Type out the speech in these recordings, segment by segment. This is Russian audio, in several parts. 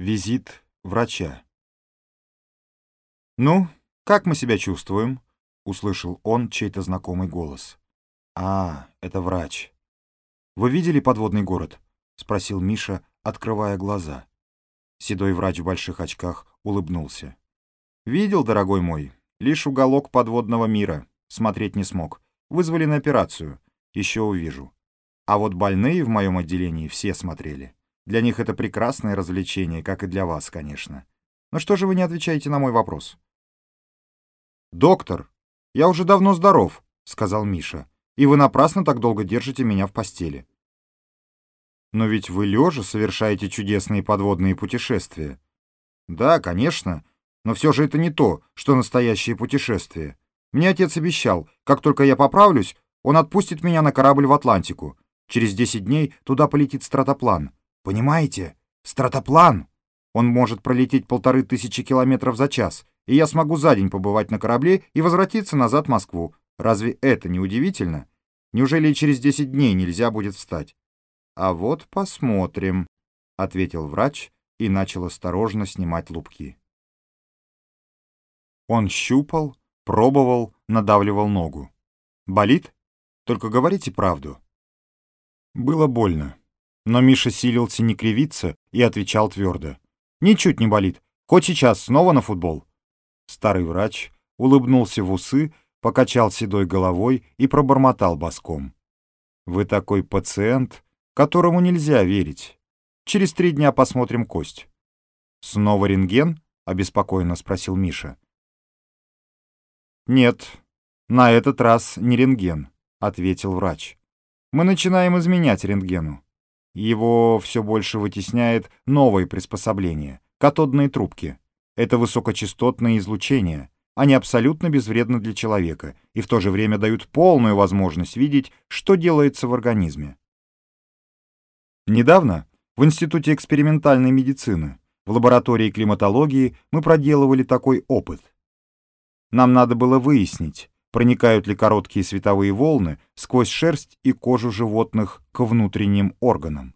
Визит врача. «Ну, как мы себя чувствуем?» — услышал он чей-то знакомый голос. «А, это врач. Вы видели подводный город?» — спросил Миша, открывая глаза. Седой врач в больших очках улыбнулся. «Видел, дорогой мой, лишь уголок подводного мира. Смотреть не смог. Вызвали на операцию. Еще увижу. А вот больные в моем отделении все смотрели. Для них это прекрасное развлечение, как и для вас, конечно. Но что же вы не отвечаете на мой вопрос? «Доктор, я уже давно здоров», — сказал Миша, «и вы напрасно так долго держите меня в постели». «Но ведь вы лежа совершаете чудесные подводные путешествия». «Да, конечно, но все же это не то, что настоящее путешествие. Мне отец обещал, как только я поправлюсь, он отпустит меня на корабль в Атлантику. Через 10 дней туда полетит стратоплан. Понимаете? Стратоплан! Он может пролететь полторы тысячи километров за час, и я смогу за день побывать на корабле и возвратиться назад в Москву. Разве это не удивительно? Неужели через 10 дней нельзя будет встать? А вот посмотрим, — ответил врач и начал осторожно снимать лупки. Он щупал, пробовал, надавливал ногу. «Болит? Только говорите правду». Было больно. Но Миша силился не кривиться и отвечал твердо. «Ничуть не болит. Хоть сейчас снова на футбол». Старый врач улыбнулся в усы, покачал седой головой и пробормотал боском. «Вы такой пациент, которому нельзя верить. Через три дня посмотрим кость». «Снова рентген?» — обеспокоенно спросил Миша. «Нет, на этот раз не рентген», — ответил врач. «Мы начинаем изменять рентгену. Его все больше вытесняет новые приспособления — катодные трубки. Это высокочастотное излучение. Они абсолютно безвредны для человека и в то же время дают полную возможность видеть, что делается в организме. Недавно в Институте экспериментальной медицины в лаборатории климатологии мы проделывали такой опыт. Нам надо было выяснить, проникают ли короткие световые волны сквозь шерсть и кожу животных к внутренним органам.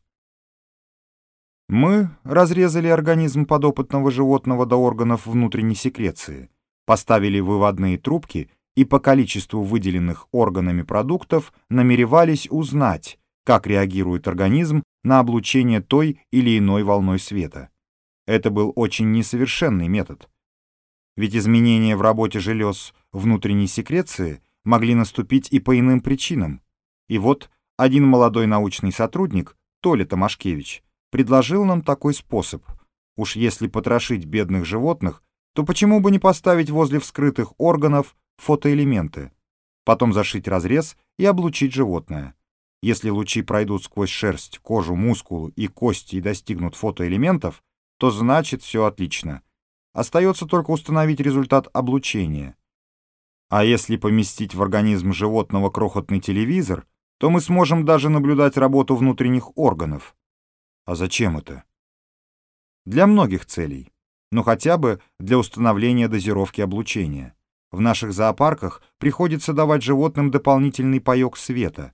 Мы разрезали организм подопытного животного до органов внутренней секреции, поставили выводные трубки и по количеству выделенных органами продуктов намеревались узнать, как реагирует организм на облучение той или иной волной света. Это был очень несовершенный метод. Ведь изменения в работе желез внутренней секреции могли наступить и по иным причинам. И вот один молодой научный сотрудник, Толя Томашкевич, предложил нам такой способ. Уж если потрошить бедных животных, то почему бы не поставить возле вскрытых органов фотоэлементы, потом зашить разрез и облучить животное. Если лучи пройдут сквозь шерсть, кожу, мускулы и кости и достигнут фотоэлементов, то значит все отлично. Остается только установить результат облучения. А если поместить в организм животного крохотный телевизор, то мы сможем даже наблюдать работу внутренних органов. А зачем это? Для многих целей. Но хотя бы для установления дозировки облучения. В наших зоопарках приходится давать животным дополнительный паёк света.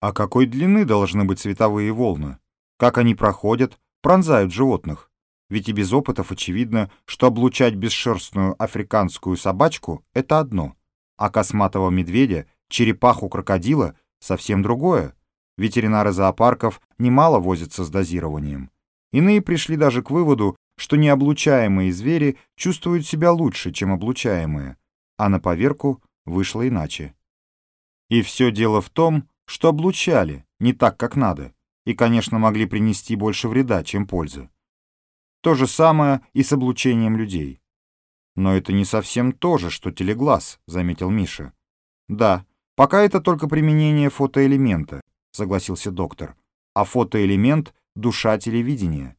А какой длины должны быть световые волны? Как они проходят, пронзают животных? Ведь и без опытов очевидно, что облучать бесшерстную африканскую собачку — это одно, а косматого медведя, черепаху крокодила — совсем другое. Ветеринары зоопарков немало возятся с дозированием. Иные пришли даже к выводу, что необлучаемые звери чувствуют себя лучше, чем облучаемые, а на поверку вышло иначе. И все дело в том, что облучали не так, как надо, и, конечно, могли принести больше вреда, чем пользы. То же самое и с облучением людей. Но это не совсем то же, что телеглаз, заметил Миша. Да, пока это только применение фотоэлемента, согласился доктор. А фотоэлемент — душа телевидения.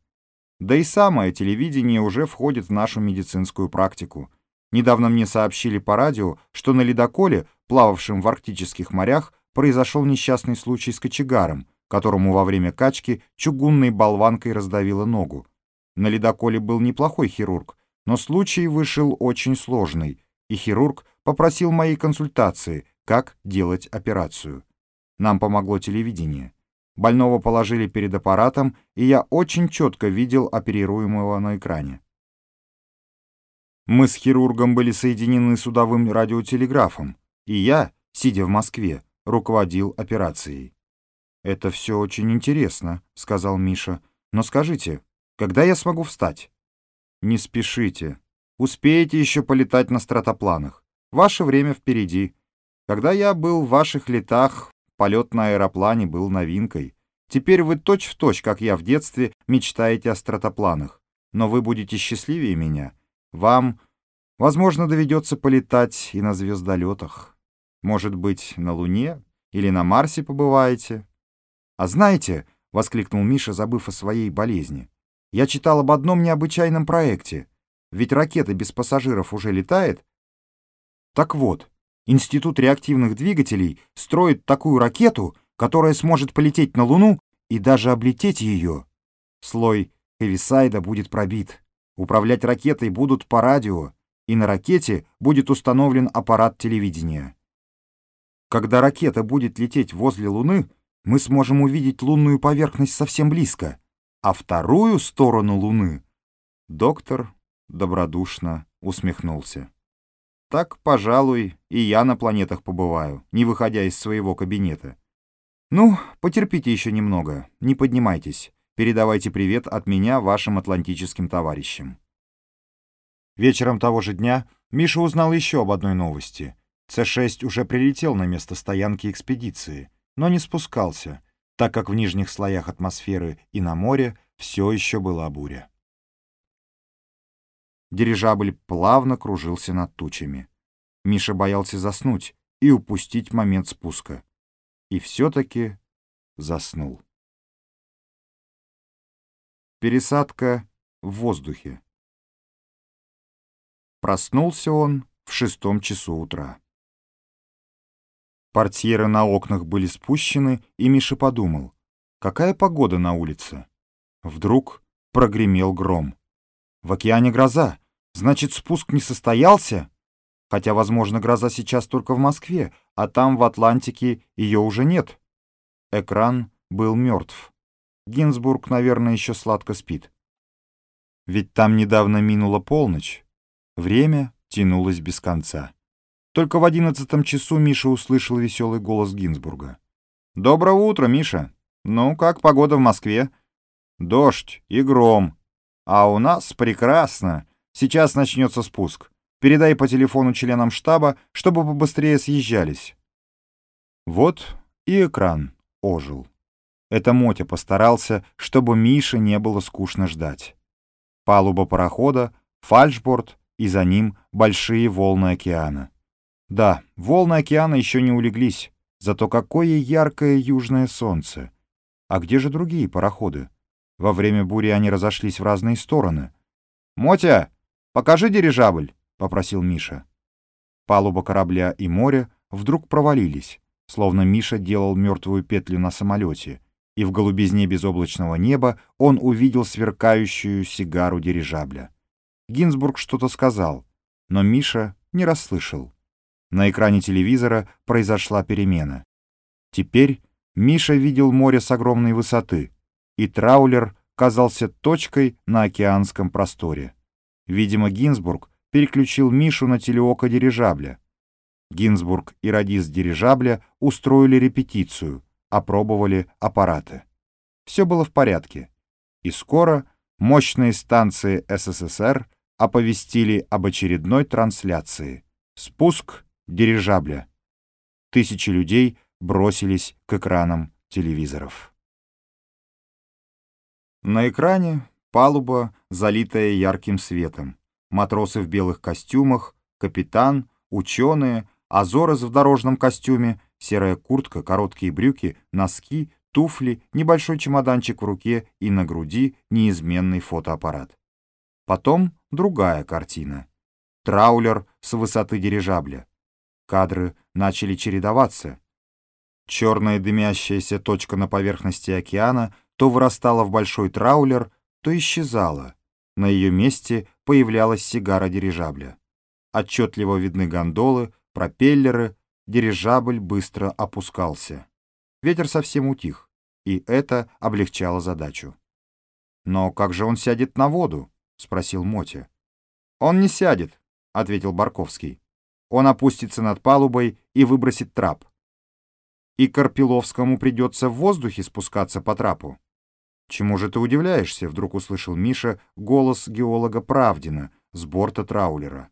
Да и самое телевидение уже входит в нашу медицинскую практику. Недавно мне сообщили по радио, что на ледоколе, плававшем в арктических морях, произошел несчастный случай с кочегаром, которому во время качки чугунной болванкой раздавило ногу. На ледоколе был неплохой хирург, но случай вышел очень сложный, и хирург попросил моей консультации, как делать операцию. Нам помогло телевидение. Больного положили перед аппаратом, и я очень четко видел оперируемого на экране. Мы с хирургом были соединены судовым радиотелеграфом, и я, сидя в Москве, руководил операцией. «Это все очень интересно», — сказал Миша. «Но скажите, когда я смогу встать?» «Не спешите. Успеете еще полетать на стратопланах. Ваше время впереди. Когда я был в ваших летах, полет на аэроплане был новинкой. Теперь вы точь-в-точь, точь, как я в детстве, мечтаете о стратопланах. Но вы будете счастливее меня. Вам, возможно, доведется полетать и на звездолетах. Может быть, на Луне или на Марсе побываете. А знаете, — воскликнул Миша, забыв о своей болезни, — я читал об одном необычайном проекте. Ведь ракета без пассажиров уже летает. Так вот, Институт реактивных двигателей строит такую ракету, которая сможет полететь на Луну и даже облететь ее. Слой Хевисайда будет пробит. Управлять ракетой будут по радио, и на ракете будет установлен аппарат телевидения. Когда ракета будет лететь возле Луны, мы сможем увидеть лунную поверхность совсем близко, а вторую сторону Луны доктор добродушно усмехнулся. Так, пожалуй, и я на планетах побываю, не выходя из своего кабинета. Ну, потерпите еще немного, не поднимайтесь. Передавайте привет от меня вашим атлантическим товарищам. Вечером того же дня Миша узнал еще об одной новости. С-6 уже прилетел на место стоянки экспедиции, но не спускался, так как в нижних слоях атмосферы и на море все еще была буря. Дирижабль плавно кружился над тучами. Миша боялся заснуть и упустить момент спуска. И все-таки заснул. Пересадка в воздухе. Проснулся он в шестом часу утра. Портьеры на окнах были спущены, и Миша подумал, какая погода на улице. Вдруг прогремел гром. В океане гроза, значит, спуск не состоялся? Хотя, возможно, гроза сейчас только в Москве, а там, в Атлантике, ее уже нет. Экран был мертв. Гинзбург, наверное, еще сладко спит. Ведь там недавно минула полночь. Время тянулось без конца. Только в одиннадцатом часу Миша услышал веселый голос Гинзбурга. «Доброго утра, Миша. Ну, как погода в Москве?» «Дождь и гром. А у нас прекрасно. Сейчас начнется спуск. Передай по телефону членам штаба, чтобы побыстрее съезжались». Вот и экран ожил. Это Мотя постарался, чтобы Мише не было скучно ждать. Палуба парохода, фальшборд и за ним большие волны океана. Да, волны океана еще не улеглись, зато какое яркое южное солнце. А где же другие пароходы? Во время бури они разошлись в разные стороны. «Мотя, покажи дирижабль!» — попросил Миша. Палуба корабля и море вдруг провалились, словно Миша делал мертвую петлю на самолете, и в голубизне безоблачного неба он увидел сверкающую сигару дирижабля. Гинзбург что-то сказал, но Миша не расслышал. На экране телевизора произошла перемена. Теперь Миша видел море с огромной высоты, и траулер казался точкой на океанском просторе. Видимо, Гинзбург переключил Мишу на телеоко дирижабля. Гинзбург и радист дирижабля устроили репетицию, опробовали аппараты. Все было в порядке. И скоро мощные станции СССР оповестили об очередной трансляции. Спуск дирижабля. Тысячи людей бросились к экранам телевизоров. На экране палуба, залитая ярким светом. Матросы в белых костюмах, капитан, ученые, Азорос в дорожном костюме, серая куртка, короткие брюки, носки, туфли, небольшой чемоданчик в руке и на груди неизменный фотоаппарат. Потом другая картина. Траулер с высоты дирижабля. Кадры начали чередоваться. Черная дымящаяся точка на поверхности океана то вырастала в большой траулер, то исчезала. На ее месте появлялась сигара дирижабля. Отчетливо видны гондолы, пропеллеры, дирижабль быстро опускался. Ветер совсем утих, и это облегчало задачу. «Но как же он сядет на воду?» — спросил Мотя. «Он не сядет», — ответил Барковский. «Он опустится над палубой и выбросит трап. И Карпиловскому придется в воздухе спускаться по трапу». «Чему же ты удивляешься?» — вдруг услышал Миша голос геолога Правдина с борта траулера.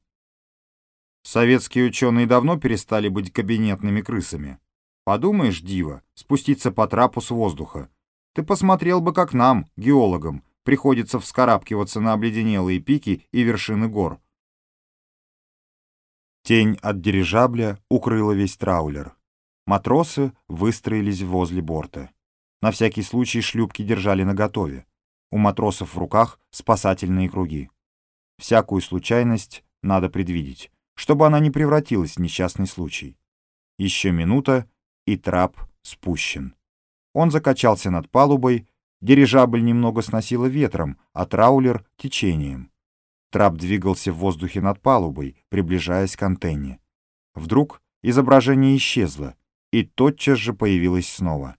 Советские ученые давно перестали быть кабинетными крысами. Подумаешь, Дива, спуститься по трапу с воздуха. Ты посмотрел бы, как нам, геологам, приходится вскарабкиваться на обледенелые пики и вершины гор. Тень от дирижабля укрыла весь траулер. Матросы выстроились возле борта. На всякий случай шлюпки держали наготове. У матросов в руках спасательные круги. Всякую случайность надо предвидеть, чтобы она не превратилась в несчастный случай. Еще минута, и трап спущен. Он закачался над палубой, дирижабль немного сносило ветром, а траулер — течением. Трап двигался в воздухе над палубой, приближаясь к антенне. Вдруг изображение исчезло, и тотчас же появилось снова.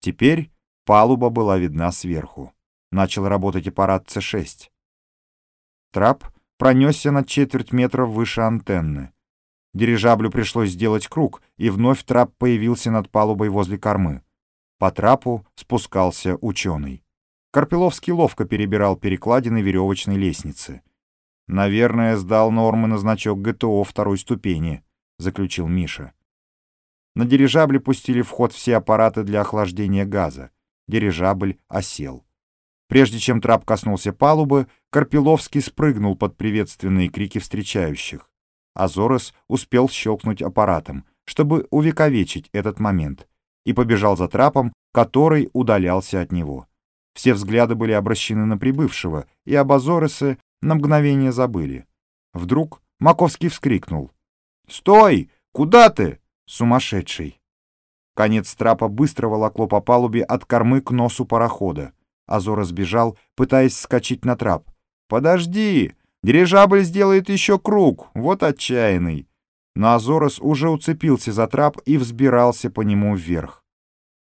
Теперь палуба была видна сверху. Начал работать аппарат С-6. Трап пронесся на четверть метра выше антенны. Дирижаблю пришлось сделать круг, и вновь трап появился над палубой возле кормы. По трапу спускался ученый. Карпиловский ловко перебирал перекладины веревочной лестницы. «Наверное, сдал нормы на значок ГТО второй ступени», — заключил Миша. На дирижабле пустили в ход все аппараты для охлаждения газа. Дирижабль осел. Прежде чем трап коснулся палубы, Карпиловский спрыгнул под приветственные крики встречающих. Азорес успел щелкнуть аппаратом, чтобы увековечить этот момент, и побежал за трапом, который удалялся от него. Все взгляды были обращены на прибывшего, и об Азоресе на мгновение забыли. Вдруг Маковский вскрикнул. «Стой! Куда ты? Сумасшедший!» Конец трапа быстро волокло по палубе от кормы к носу парохода. Азор сбежал, пытаясь скачать на трап. «Подожди! Дирижабль сделает еще круг! Вот отчаянный!» Но Азорос уже уцепился за трап и взбирался по нему вверх.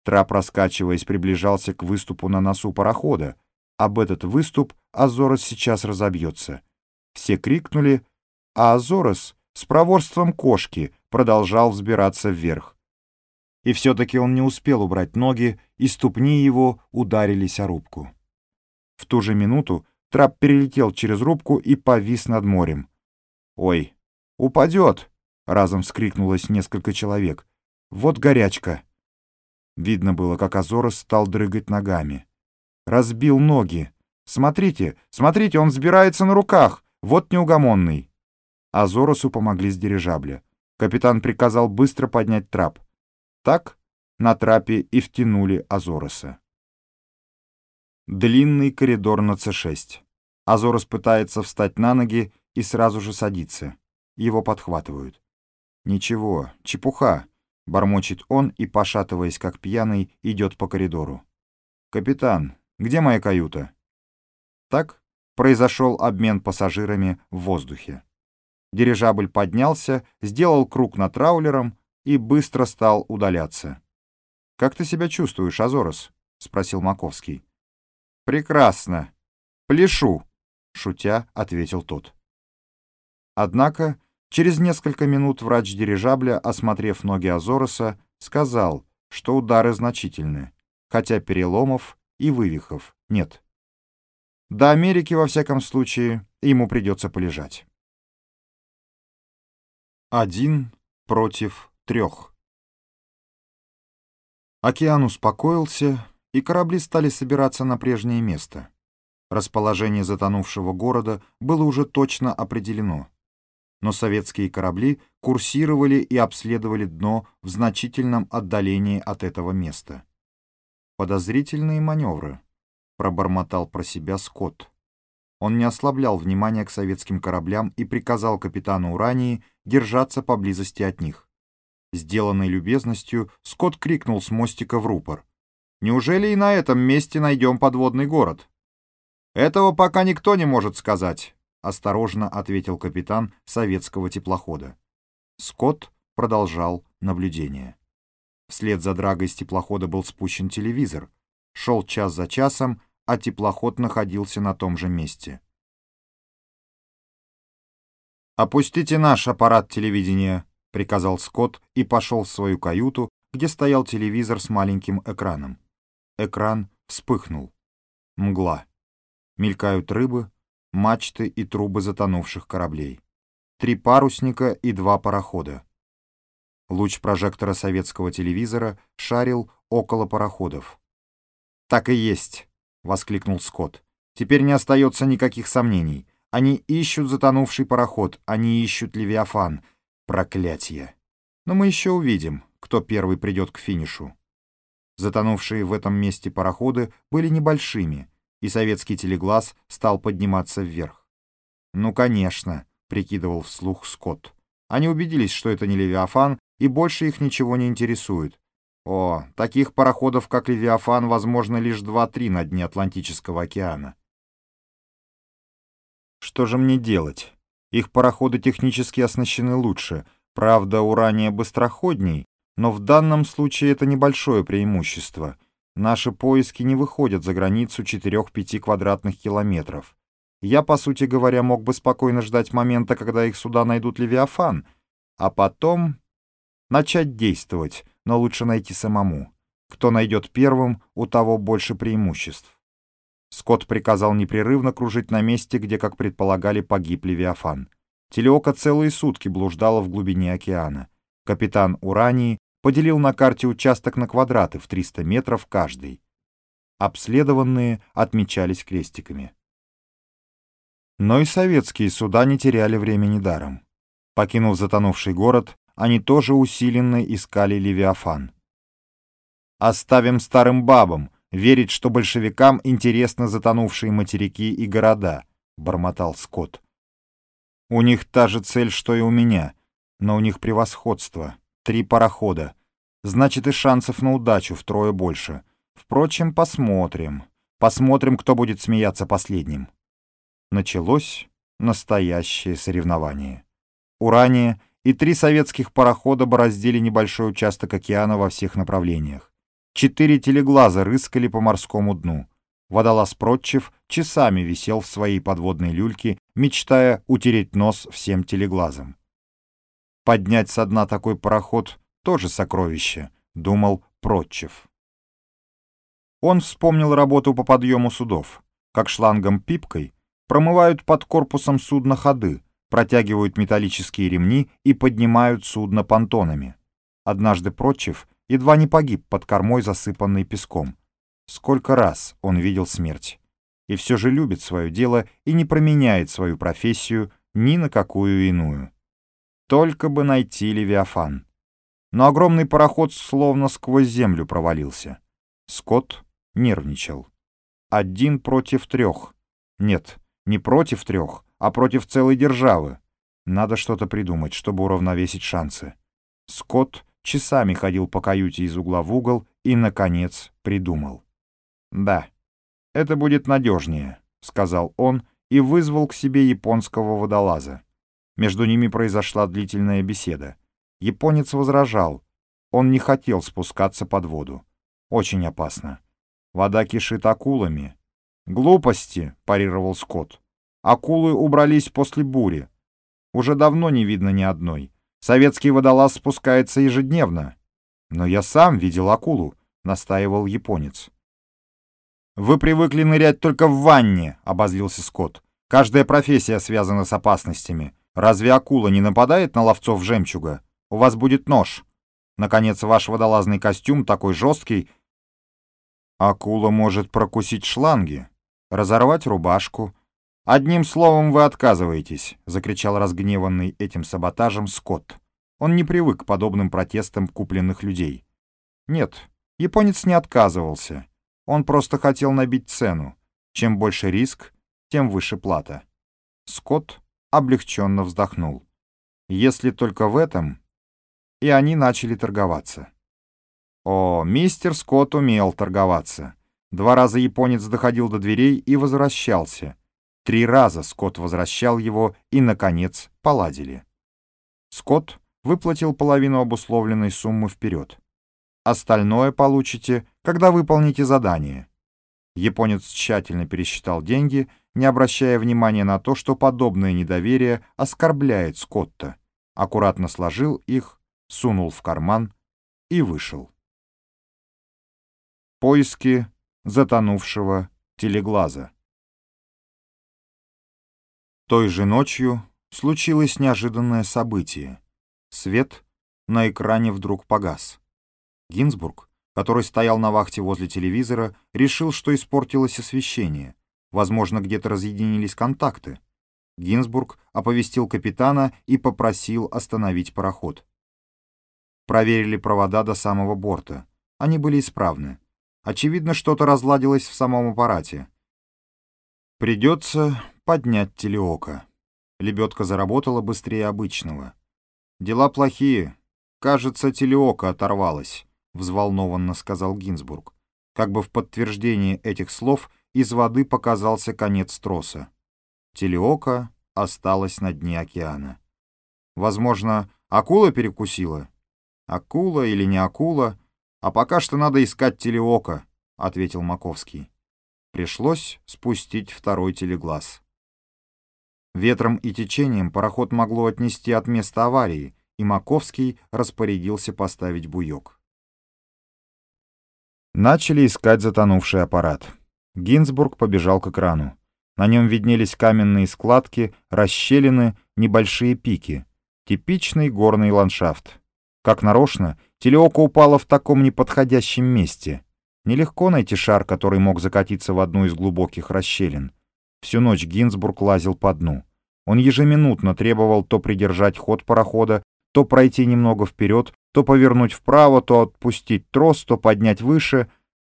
Трап, раскачиваясь, приближался к выступу на носу парохода. Об этот выступ Азорос сейчас разобьется. Все крикнули, а Азорос с проворством кошки продолжал взбираться вверх и все-таки он не успел убрать ноги, и ступни его ударились о рубку. В ту же минуту трап перелетел через рубку и повис над морем. «Ой, упадет!» — разом вскрикнулось несколько человек. «Вот горячка!» Видно было, как Азорос стал дрыгать ногами. «Разбил ноги! Смотрите, смотрите, он взбирается на руках! Вот неугомонный!» Азоросу помогли с дирижабля. Капитан приказал быстро поднять трап. Так на трапе и втянули Азороса. Длинный коридор на С6. Азорос пытается встать на ноги и сразу же садится. Его подхватывают. «Ничего, чепуха», — бормочет он и, пошатываясь как пьяный, идет по коридору. «Капитан, где моя каюта?» Так произошел обмен пассажирами в воздухе. Дирижабль поднялся, сделал круг над траулером, и быстро стал удаляться. «Как ты себя чувствуешь, Азорос?» — спросил Маковский. «Прекрасно. Пляшу», — шутя ответил тот. Однако через несколько минут врач дирижабля, осмотрев ноги Азороса, сказал, что удары значительны, хотя переломов и вывихов нет. До Америки, во всяком случае, ему придется полежать. Один против трех. Океан успокоился, и корабли стали собираться на прежнее место. Расположение затонувшего города было уже точно определено. Но советские корабли курсировали и обследовали дно в значительном отдалении от этого места. «Подозрительные маневры», — пробормотал про себя Скотт. Он не ослаблял внимания к советским кораблям и приказал капитану Урании держаться поблизости от них. Сделанной любезностью, Скотт крикнул с мостика в рупор. «Неужели и на этом месте найдем подводный город?» «Этого пока никто не может сказать», — осторожно ответил капитан советского теплохода. Скотт продолжал наблюдение. Вслед за драгой с теплохода был спущен телевизор. Шел час за часом, а теплоход находился на том же месте. «Опустите наш аппарат телевидения», — приказал Скотт и пошел в свою каюту, где стоял телевизор с маленьким экраном. Экран вспыхнул. Мгла. Мелькают рыбы, мачты и трубы затонувших кораблей. Три парусника и два парохода. Луч прожектора советского телевизора шарил около пароходов. «Так и есть!» — воскликнул Скотт. «Теперь не остается никаких сомнений. Они ищут затонувший пароход, они ищут Левиафан. Проклятье! Но мы еще увидим, кто первый придет к финишу». Затонувшие в этом месте пароходы были небольшими, и советский телеглаз стал подниматься вверх. «Ну, конечно», — прикидывал вслух Скотт. Они убедились, что это не Левиафан, и больше их ничего не интересует. О, таких пароходов, как Левиафан, возможно, лишь два-три на дне Атлантического океана. Что же мне делать? Их пароходы технически оснащены лучше. Правда, урания быстроходней, но в данном случае это небольшое преимущество. Наши поиски не выходят за границу 4-5 квадратных километров. Я, по сути говоря, мог бы спокойно ждать момента, когда их суда найдут Левиафан, а потом начать действовать, но лучше найти самому. Кто найдет первым, у того больше преимуществ. Скотт приказал непрерывно кружить на месте, где, как предполагали, погиб Левиафан. Телеока целые сутки блуждала в глубине океана. Капитан Урании поделил на карте участок на квадраты в 300 метров каждый. Обследованные отмечались крестиками. Но и советские суда не теряли времени даром. Покинув затонувший город, они тоже усиленно искали Левиафан. «Оставим старым бабам», верить, что большевикам интересны затонувшие материки и города», — бормотал Скотт. «У них та же цель, что и у меня, но у них превосходство. Три парохода. Значит, и шансов на удачу втрое больше. Впрочем, посмотрим. Посмотрим, кто будет смеяться последним». Началось настоящее соревнование. Урания и три советских парохода бороздили небольшой участок океана во всех направлениях. Четыре телеглаза рыскали по морскому дну. Водолаз Протчев часами висел в своей подводной люльке, мечтая утереть нос всем телеглазам. Поднять со дна такой пароход — тоже сокровище, — думал Протчев. Он вспомнил работу по подъему судов, как шлангом-пипкой промывают под корпусом судна ходы, протягивают металлические ремни и поднимают судно понтонами. Однажды Протчев едва не погиб под кормой, засыпанной песком. Сколько раз он видел смерть. И все же любит свое дело и не променяет свою профессию ни на какую иную. Только бы найти Левиафан. Но огромный пароход словно сквозь землю провалился. Скотт нервничал. Один против трех. Нет, не против трех, а против целой державы. Надо что-то придумать, чтобы уравновесить шансы. Скотт часами ходил по каюте из угла в угол и, наконец, придумал. «Да, это будет надежнее», — сказал он и вызвал к себе японского водолаза. Между ними произошла длительная беседа. Японец возражал. Он не хотел спускаться под воду. Очень опасно. Вода кишит акулами. «Глупости», — парировал Скотт. «Акулы убрались после бури. Уже давно не видно ни одной. Советский водолаз спускается ежедневно. Но я сам видел акулу, настаивал японец. Вы привыкли нырять только в ванне, обозлился Скотт. Каждая профессия связана с опасностями. Разве акула не нападает на ловцов жемчуга? У вас будет нож. Наконец, ваш водолазный костюм такой жесткий. Акула может прокусить шланги, разорвать рубашку, «Одним словом, вы отказываетесь», — закричал разгневанный этим саботажем Скотт. Он не привык к подобным протестам купленных людей. Нет, японец не отказывался. Он просто хотел набить цену. Чем больше риск, тем выше плата. Скотт облегченно вздохнул. Если только в этом... И они начали торговаться. О, мистер Скотт умел торговаться. Два раза японец доходил до дверей и возвращался — Три раза Скотт возвращал его и, наконец, поладили. Скотт выплатил половину обусловленной суммы вперед. Остальное получите, когда выполните задание. Японец тщательно пересчитал деньги, не обращая внимания на то, что подобное недоверие оскорбляет Скотта. Аккуратно сложил их, сунул в карман и вышел. Поиски затонувшего телеглаза. Той же ночью случилось неожиданное событие. Свет на экране вдруг погас. Гинзбург, который стоял на вахте возле телевизора, решил, что испортилось освещение. Возможно, где-то разъединились контакты. Гинзбург оповестил капитана и попросил остановить пароход. Проверили провода до самого борта. Они были исправны. Очевидно, что-то разладилось в самом аппарате. Придется поднять телеоко. Лебедка заработала быстрее обычного. Дела плохие. Кажется, телеоко оторвалось, взволнованно сказал Гинзбург. Как бы в подтверждение этих слов из воды показался конец троса. Телеоко осталось на дне океана. Возможно, акула перекусила? Акула или не акула? А пока что надо искать телеоко, ответил Маковский. Пришлось спустить второй телеглаз. Ветром и течением пароход могло отнести от места аварии, и Маковский распорядился поставить буек. Начали искать затонувший аппарат. Гинзбург побежал к экрану. На нем виднелись каменные складки, расщелины, небольшие пики. Типичный горный ландшафт. Как нарочно, телеока упала в таком неподходящем месте. Нелегко найти шар, который мог закатиться в одну из глубоких расщелин. Всю ночь Гинзбург лазил по дну. Он ежеминутно требовал то придержать ход парохода, то пройти немного вперед, то повернуть вправо, то отпустить трос, то поднять выше.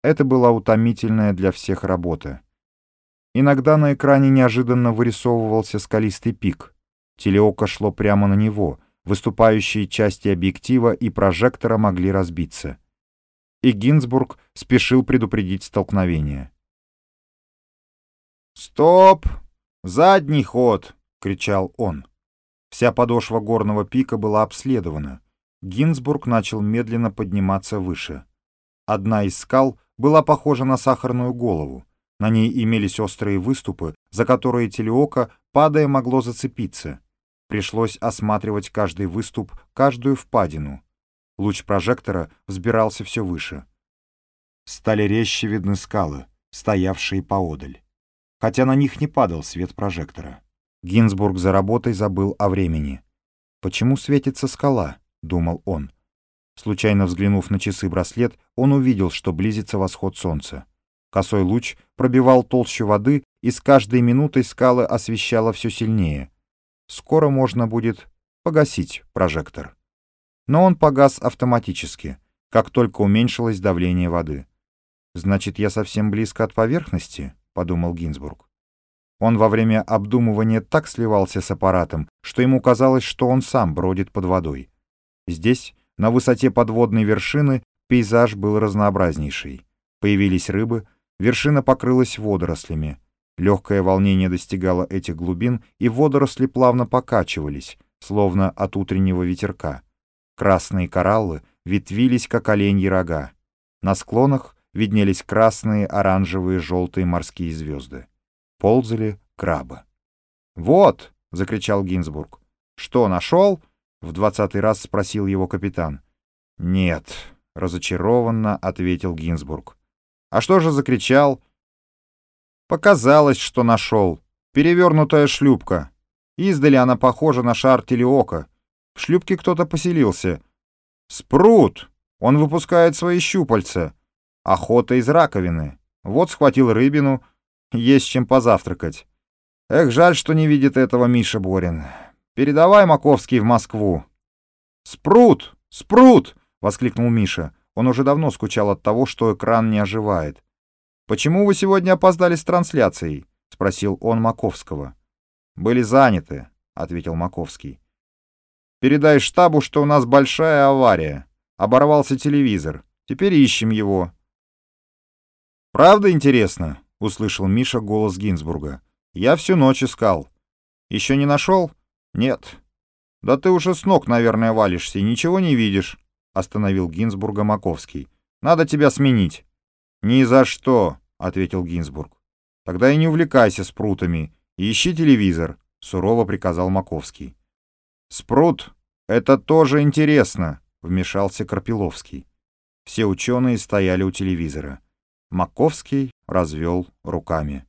Это была утомительная для всех работа. Иногда на экране неожиданно вырисовывался скалистый пик. Телеоко шло прямо на него. Выступающие части объектива и прожектора могли разбиться. И Гинзбург спешил предупредить столкновение. «Стоп! Задний ход!» — кричал он. Вся подошва горного пика была обследована. Гинзбург начал медленно подниматься выше. Одна из скал была похожа на сахарную голову. На ней имелись острые выступы, за которые телеоко, падая, могло зацепиться. Пришлось осматривать каждый выступ, каждую впадину. Луч прожектора взбирался все выше. Стали резче видны скалы, стоявшие поодаль. Хотя на них не падал свет прожектора. Гинзбург за работой забыл о времени. «Почему светится скала?» — думал он. Случайно взглянув на часы-браслет, он увидел, что близится восход солнца. Косой луч пробивал толщу воды, и с каждой минутой скалы освещало все сильнее. Скоро можно будет погасить прожектор. Но он погас автоматически, как только уменьшилось давление воды. «Значит, я совсем близко от поверхности?» — подумал Гинзбург. Он во время обдумывания так сливался с аппаратом, что ему казалось, что он сам бродит под водой. Здесь, на высоте подводной вершины, пейзаж был разнообразнейший. Появились рыбы, вершина покрылась водорослями. Легкое волнение достигало этих глубин, и водоросли плавно покачивались, словно от утреннего ветерка. Красные кораллы ветвились, как оленьи рога. На склонах виднелись красные, оранжевые, желтые морские звезды ползали крабы. «Вот!» — закричал Гинзбург. «Что, нашел?» — в двадцатый раз спросил его капитан. «Нет», — разочарованно ответил Гинзбург. «А что же закричал?» «Показалось, что нашел. Перевернутая шлюпка. Издали она похожа на шар телеока. В шлюпке кто-то поселился. Спрут! Он выпускает свои щупальца. Охота из раковины. Вот схватил рыбину — есть чем позавтракать. Эх, жаль, что не видит этого Миша Борин. Передавай, Маковский, в Москву. «Спрут! Спрут!» — воскликнул Миша. Он уже давно скучал от того, что экран не оживает. «Почему вы сегодня опоздали с трансляцией?» — спросил он Маковского. «Были заняты», — ответил Маковский. «Передай штабу, что у нас большая авария. Оборвался телевизор. Теперь ищем его». «Правда интересно?» — услышал Миша голос Гинзбурга. «Я всю ночь искал. Еще не нашел? Нет. Да ты уже с ног, наверное, валишься и ничего не видишь. остановил Гинзбурга Маковский. «Надо тебя сменить». «Ни за что», — ответил Гинзбург. «Тогда и не увлекайся спрутами. И ищи телевизор», — сурово приказал Маковский. «Спрут — это тоже интересно», — вмешался Карпиловский. Все ученые стояли у телевизора. Маковский развел руками.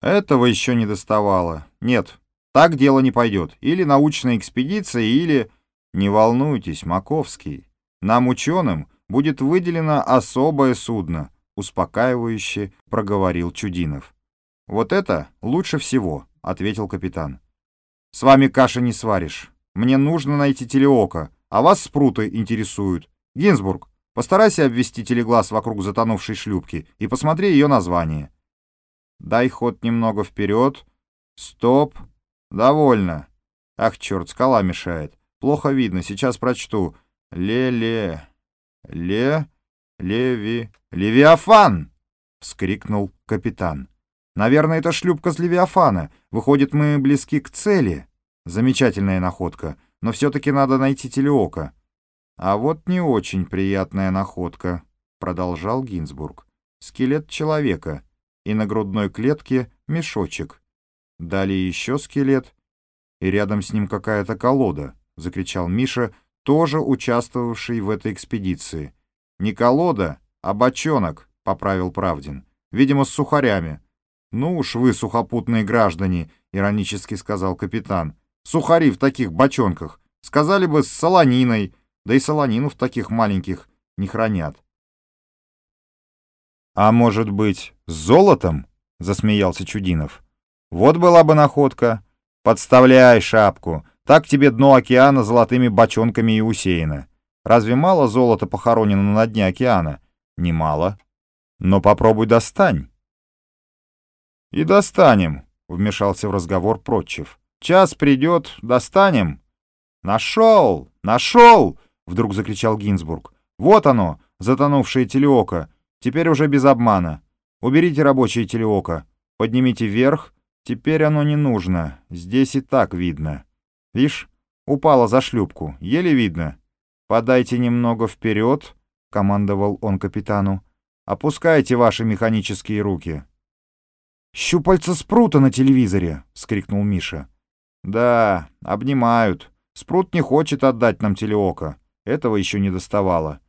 «Этого еще не доставало. Нет, так дело не пойдет. Или научная экспедиция, или...» «Не волнуйтесь, Маковский. Нам, ученым, будет выделено особое судно», — успокаивающе проговорил Чудинов. «Вот это лучше всего», — ответил капитан. «С вами каши не сваришь. Мне нужно найти телеока, а вас спруты интересуют. Гинзбург, постарайся обвести телеглаз вокруг затонувшей шлюпки и посмотри ее название». «Дай ход немного вперед. Стоп. Довольно. Ах, черт, скала мешает. Плохо видно, сейчас прочту. Ле-ле... Ле... Леви... Левиафан! — вскрикнул капитан. «Наверное, это шлюпка с Левиафана. Выходит, мы близки к цели. Замечательная находка, но все-таки надо найти телеока». «А вот не очень приятная находка», — продолжал Гинзбург. «Скелет человека, и на грудной клетке мешочек. Далее еще скелет, и рядом с ним какая-то колода. — закричал Миша, тоже участвовавший в этой экспедиции. «Не колода, а бочонок», — поправил Правдин. «Видимо, с сухарями». «Ну уж вы, сухопутные граждане», — иронически сказал капитан. «Сухари в таких бочонках. Сказали бы, с солониной. Да и солонину в таких маленьких не хранят». «А может быть, с золотом?» — засмеялся Чудинов. «Вот была бы находка. Подставляй шапку. Так тебе дно океана золотыми бочонками и усеяно. Разве мало золота похоронено на дне океана? Немало. Но попробуй достань. И достанем, вмешался в разговор Протчев. Час придет, достанем. Нашел! Нашел! Вдруг закричал Гинзбург. Вот оно, затонувшее телеоко. Теперь уже без обмана. Уберите рабочее телеоко. Поднимите вверх. Теперь оно не нужно. Здесь и так видно. Вишь, упала за шлюпку, еле видно. Подайте немного вперед, командовал он капитану. Опускайте ваши механические руки. «Щупальца спрута на телевизоре!» — скрикнул Миша. «Да, обнимают. Спрут не хочет отдать нам телеока. Этого еще не доставало».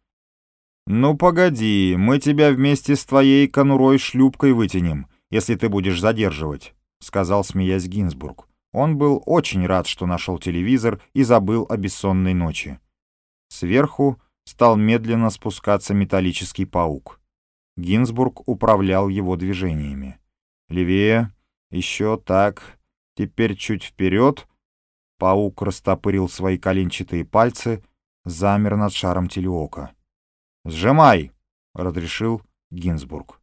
«Ну погоди, мы тебя вместе с твоей конурой шлюпкой вытянем, если ты будешь задерживать», — сказал, смеясь Гинзбург. Он был очень рад, что нашел телевизор и забыл о бессонной ночи. Сверху стал медленно спускаться металлический паук. Гинзбург управлял его движениями. Левее, еще так, теперь чуть вперед. Паук растопырил свои коленчатые пальцы, замер над шаром телеока. «Сжимай!» — разрешил Гинзбург.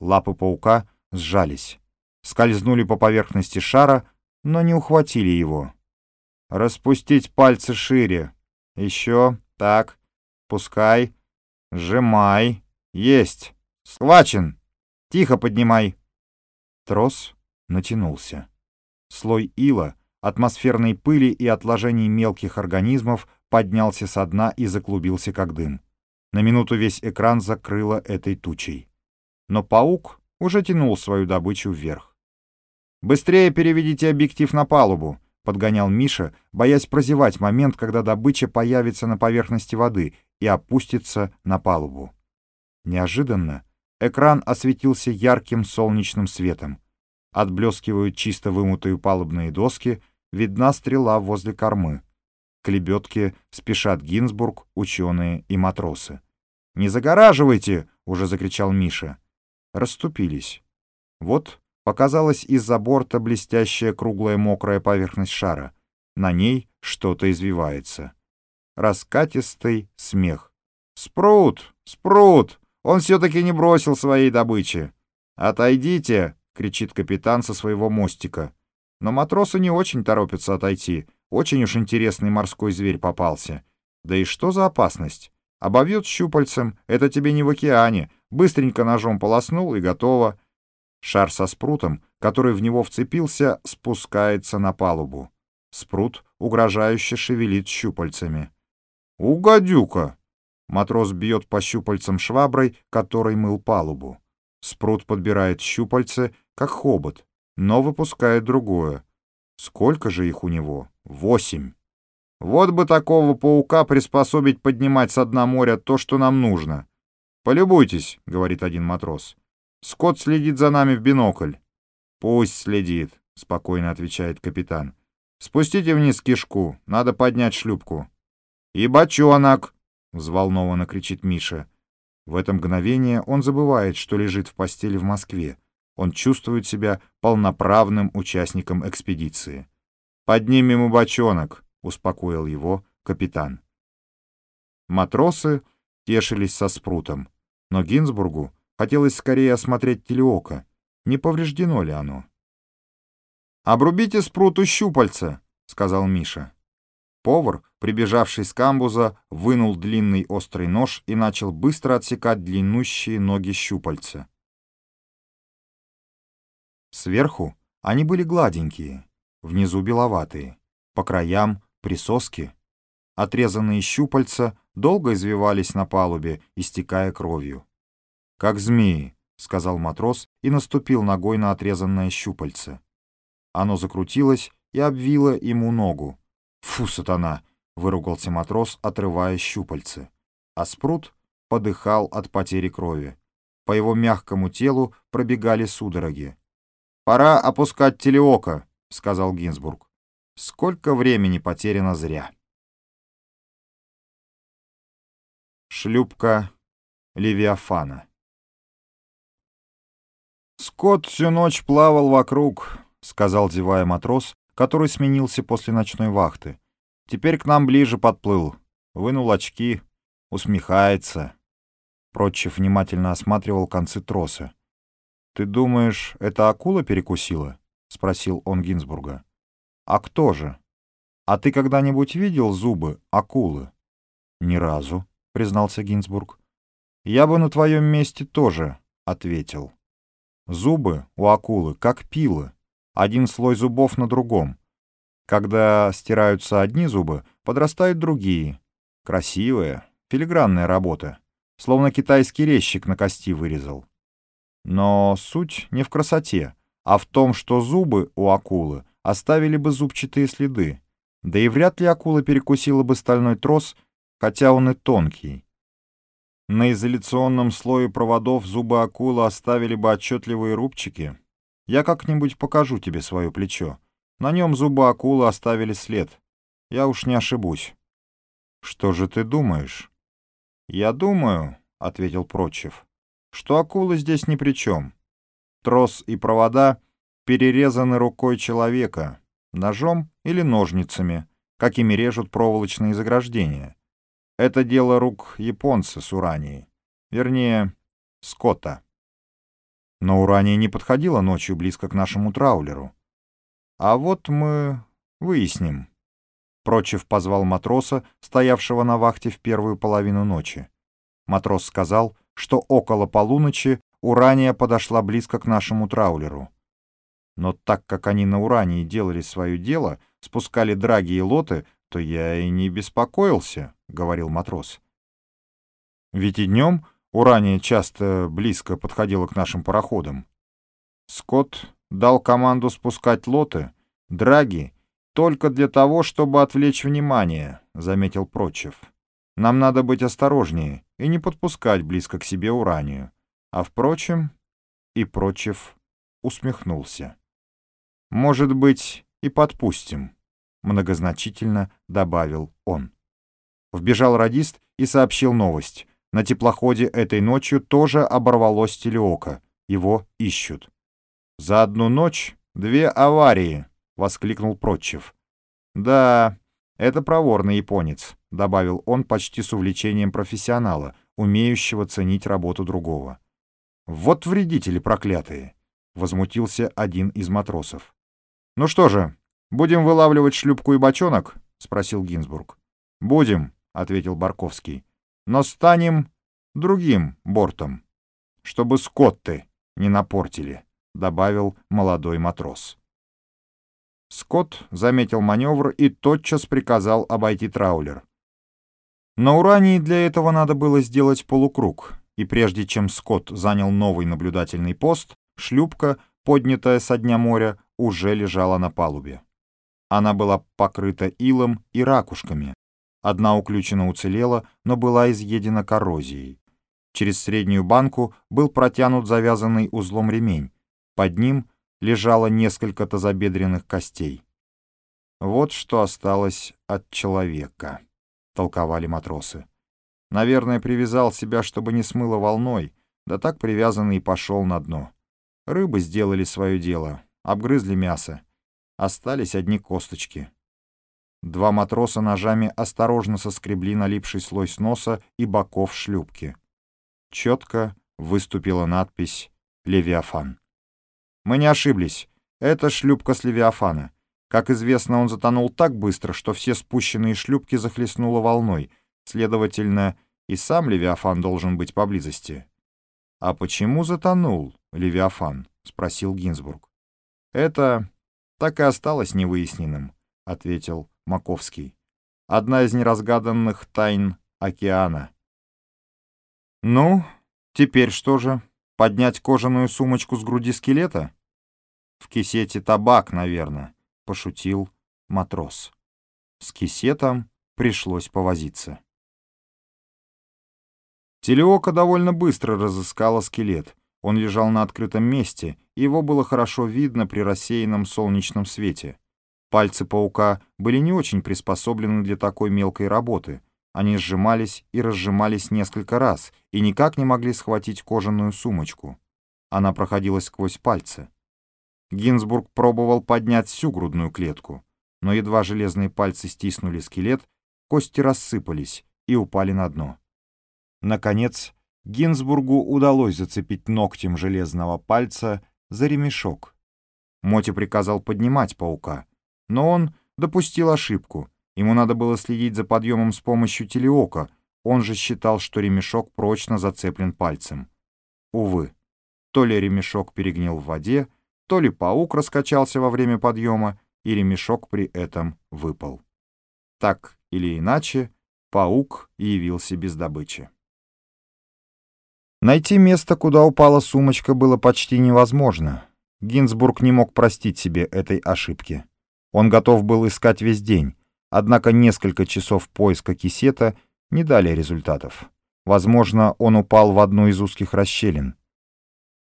Лапы паука сжались, скользнули по поверхности шара, но не ухватили его. Распустить пальцы шире. Еще. Так. Пускай. Сжимай. Есть. Схвачен. Тихо поднимай. Трос натянулся. Слой ила, атмосферной пыли и отложений мелких организмов поднялся со дна и заклубился, как дым. На минуту весь экран закрыло этой тучей. Но паук уже тянул свою добычу вверх. «Быстрее переведите объектив на палубу», — подгонял Миша, боясь прозевать момент, когда добыча появится на поверхности воды и опустится на палубу. Неожиданно экран осветился ярким солнечным светом. Отблескивают чисто вымытые палубные доски, видна стрела возле кормы. К лебедке спешат Гинзбург, ученые и матросы. «Не загораживайте!» — уже закричал Миша. Расступились. Вот Показалась из-за борта блестящая круглая мокрая поверхность шара. На ней что-то извивается. Раскатистый смех. «Спрут! Спрут! Он все-таки не бросил своей добычи!» «Отойдите!» — кричит капитан со своего мостика. Но матросы не очень торопятся отойти. Очень уж интересный морской зверь попался. Да и что за опасность? Обовьет щупальцем, это тебе не в океане. Быстренько ножом полоснул и готово. Шар со спрутом, который в него вцепился, спускается на палубу. Спрут угрожающе шевелит щупальцами. «У гадюка!» Матрос бьет по щупальцам шваброй, которой мыл палубу. Спрут подбирает щупальце, как хобот, но выпускает другое. Сколько же их у него? Восемь. Вот бы такого паука приспособить поднимать с дна моря то, что нам нужно. «Полюбуйтесь», — говорит один матрос. «Скотт следит за нами в бинокль». «Пусть следит», — спокойно отвечает капитан. «Спустите вниз кишку, надо поднять шлюпку». «И бочонок!» — взволнованно кричит Миша. В это мгновение он забывает, что лежит в постели в Москве. Он чувствует себя полноправным участником экспедиции. «Поднимем и бочонок», — успокоил его капитан. Матросы тешились со спрутом, но Гинзбургу хотелось скорее осмотреть телеоко, не повреждено ли оно. «Обрубите спруту щупальца», — сказал Миша. Повар, прибежавший с камбуза, вынул длинный острый нож и начал быстро отсекать длиннущие ноги щупальца. Сверху они были гладенькие, внизу беловатые, по краям присоски. Отрезанные щупальца долго извивались на палубе, истекая кровью. «Как змеи», — сказал матрос и наступил ногой на отрезанное щупальце. Оно закрутилось и обвило ему ногу. «Фу, сатана!» — выругался матрос, отрывая щупальце. А спрут подыхал от потери крови. По его мягкому телу пробегали судороги. «Пора опускать телеоко», — сказал Гинзбург. Сколько времени потеряно зря. Шлюпка Левиафана Скотт всю ночь плавал вокруг, — сказал, зевая матрос, который сменился после ночной вахты. Теперь к нам ближе подплыл. Вынул очки, усмехается. Прочев внимательно осматривал концы троса. «Ты думаешь, это акула перекусила?» — спросил он Гинзбурга. «А кто же? А ты когда-нибудь видел зубы акулы?» «Ни разу», — признался Гинзбург. «Я бы на твоем месте тоже ответил. Зубы у акулы как пилы, один слой зубов на другом. Когда стираются одни зубы, подрастают другие. Красивая, филигранная работа, словно китайский резчик на кости вырезал. Но суть не в красоте, а в том, что зубы у акулы оставили бы зубчатые следы. Да и вряд ли акула перекусила бы стальной трос, хотя он и тонкий. На изоляционном слое проводов зубы акулы оставили бы отчетливые рубчики. Я как-нибудь покажу тебе свое плечо. На нем зубы акулы оставили след. Я уж не ошибусь. Что же ты думаешь? Я думаю, — ответил Прочев, — что акулы здесь ни при чем. Трос и провода перерезаны рукой человека, ножом или ножницами, какими режут проволочные заграждения. Это дело рук японца с Урании, вернее, Скотта. Но Урания не подходила ночью близко к нашему траулеру. А вот мы выясним. Прочев позвал матроса, стоявшего на вахте в первую половину ночи. Матрос сказал, что около полуночи Урания подошла близко к нашему траулеру. Но так как они на Урании делали свое дело, спускали драги и лоты, то я и не беспокоился, — говорил матрос. Ведь и днем Урания часто близко подходила к нашим пароходам. Скотт дал команду спускать лоты, драги, только для того, чтобы отвлечь внимание, — заметил Прочев. Нам надо быть осторожнее и не подпускать близко к себе Уранию. А впрочем, и Прочев усмехнулся. Может быть, и подпустим, — многозначительно добавил он. Вбежал радист и сообщил новость. На теплоходе этой ночью тоже оборвалось телеоко. Его ищут. «За одну ночь две аварии!» — воскликнул Протчев. «Да, это проворный японец», — добавил он почти с увлечением профессионала, умеющего ценить работу другого. «Вот вредители проклятые!» — возмутился один из матросов. «Ну что же, будем вылавливать шлюпку и бочонок?» — спросил Гинзбург. «Будем», — ответил Барковский. «Но станем другим бортом, чтобы скотты не напортили», — добавил молодой матрос. Скотт заметил маневр и тотчас приказал обойти траулер. На Урании для этого надо было сделать полукруг, и прежде чем Скотт занял новый наблюдательный пост, шлюпка, поднятая со дня моря, уже лежала на палубе. Она была покрыта илом и ракушками. Одна уключена уцелела, но была изъедена коррозией. Через среднюю банку был протянут завязанный узлом ремень. Под ним лежало несколько тазобедренных костей. «Вот что осталось от человека», — толковали матросы. «Наверное, привязал себя, чтобы не смыло волной, да так привязанный и пошел на дно. Рыбы сделали свое дело, обгрызли мясо. Остались одни косточки». Два матроса ножами осторожно соскребли налипший слой с носа и боков шлюпки. Четко выступила надпись «Левиафан». Мы не ошиблись. Это шлюпка с Левиафана. Как известно, он затонул так быстро, что все спущенные шлюпки захлестнуло волной. Следовательно, и сам Левиафан должен быть поблизости. «А почему затонул Левиафан?» — спросил Гинзбург. «Это так и осталось невыясненным», — ответил Маковский. «Одна из неразгаданных тайн океана». «Ну, теперь что же? Поднять кожаную сумочку с груди скелета?» «В кисете табак, наверное», — пошутил матрос. С кисетом пришлось повозиться. Телеока довольно быстро разыскала скелет. Он лежал на открытом месте, его было хорошо видно при рассеянном солнечном свете. Пальцы паука были не очень приспособлены для такой мелкой работы. Они сжимались и разжимались несколько раз и никак не могли схватить кожаную сумочку. Она проходила сквозь пальцы. Гинзбург пробовал поднять всю грудную клетку, но едва железные пальцы стиснули скелет, кости рассыпались и упали на дно. Наконец, Гинзбургу удалось зацепить ногтем железного пальца за ремешок. Моти приказал поднимать паука, но он допустил ошибку. Ему надо было следить за подъемом с помощью телеока, он же считал, что ремешок прочно зацеплен пальцем. Увы, то ли ремешок перегнил в воде, то ли паук раскачался во время подъема, и ремешок при этом выпал. Так или иначе, паук явился без добычи. Найти место, куда упала сумочка, было почти невозможно. Гинзбург не мог простить себе этой ошибки. Он готов был искать весь день, однако несколько часов поиска кисета не дали результатов. Возможно, он упал в одну из узких расщелин.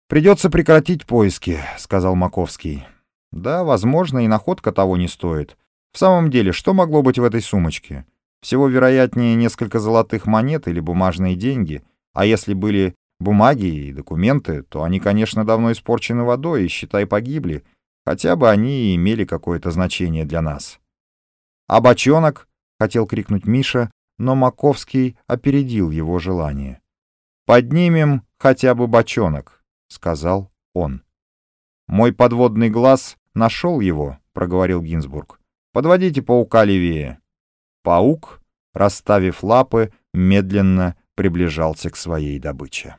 «Придется прекратить поиски», — сказал Маковский. «Да, возможно, и находка того не стоит. В самом деле, что могло быть в этой сумочке? Всего вероятнее несколько золотых монет или бумажные деньги, а если были бумаги и документы, то они, конечно, давно испорчены водой и, считай, погибли, хотя бы они и имели какое-то значение для нас». «А бочонок?» — хотел крикнуть Миша, но Маковский опередил его желание. «Поднимем хотя бы бочонок». — сказал он. «Мой подводный глаз нашел его», — проговорил Гинзбург. «Подводите паука левее». Паук, расставив лапы, медленно приближался к своей добыче.